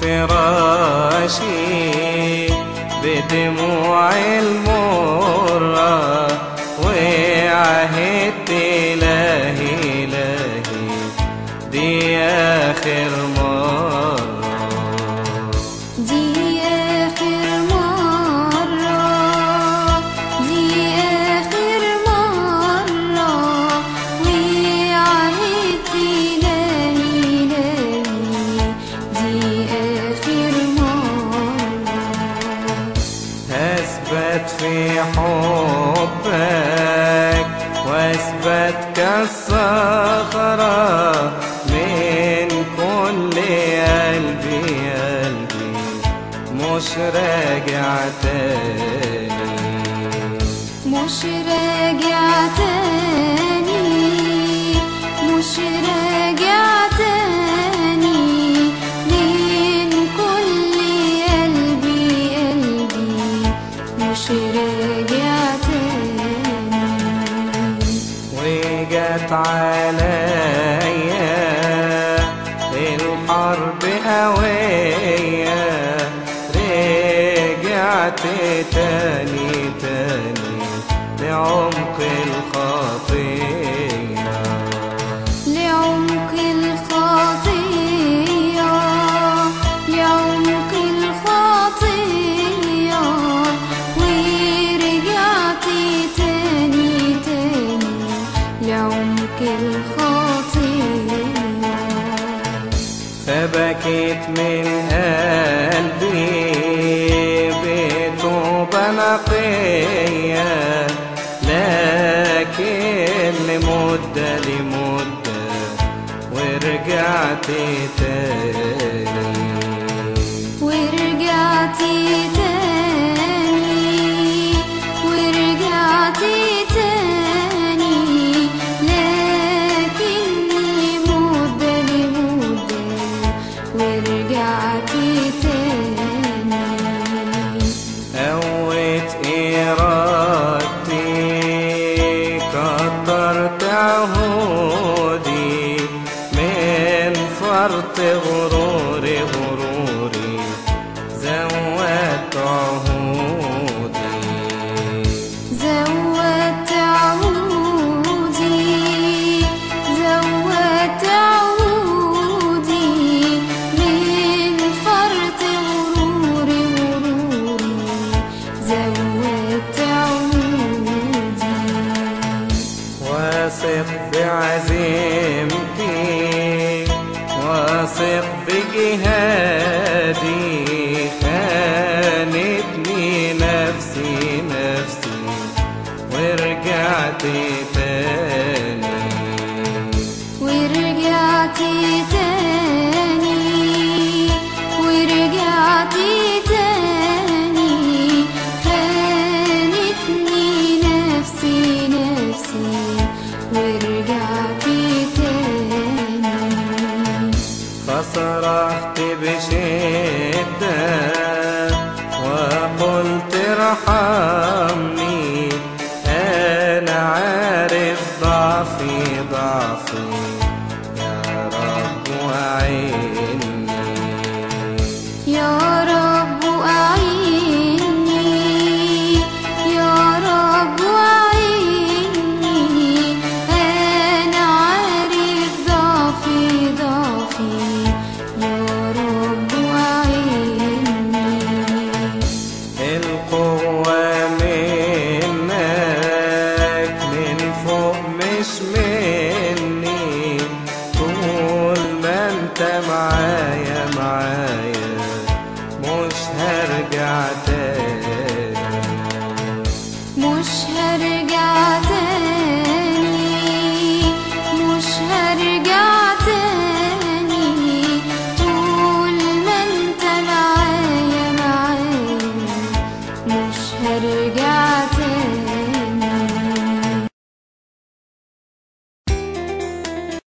فراشي بدموع المرة وعهدت إلهي إلهي دي آخر واثبت كالصخرة من كل قلبي قلبي مش راجع تاني مش راجع تاني مش راجع وجت عليا الحرب قوية رجعت تاني تاني لعمق الخطية فبكيت من قلبي بتوبة نقية لكن لمدة لمدة ورجعت تاني. ورجعت تاني واثق بجهادي خانتني نفسي نفسي ورجعت تاني. يا رب يا رب أعيني. يا رب أعيني. أنا عارف ضعفي ضعفي. يا رب أعيني. القوة انت معايا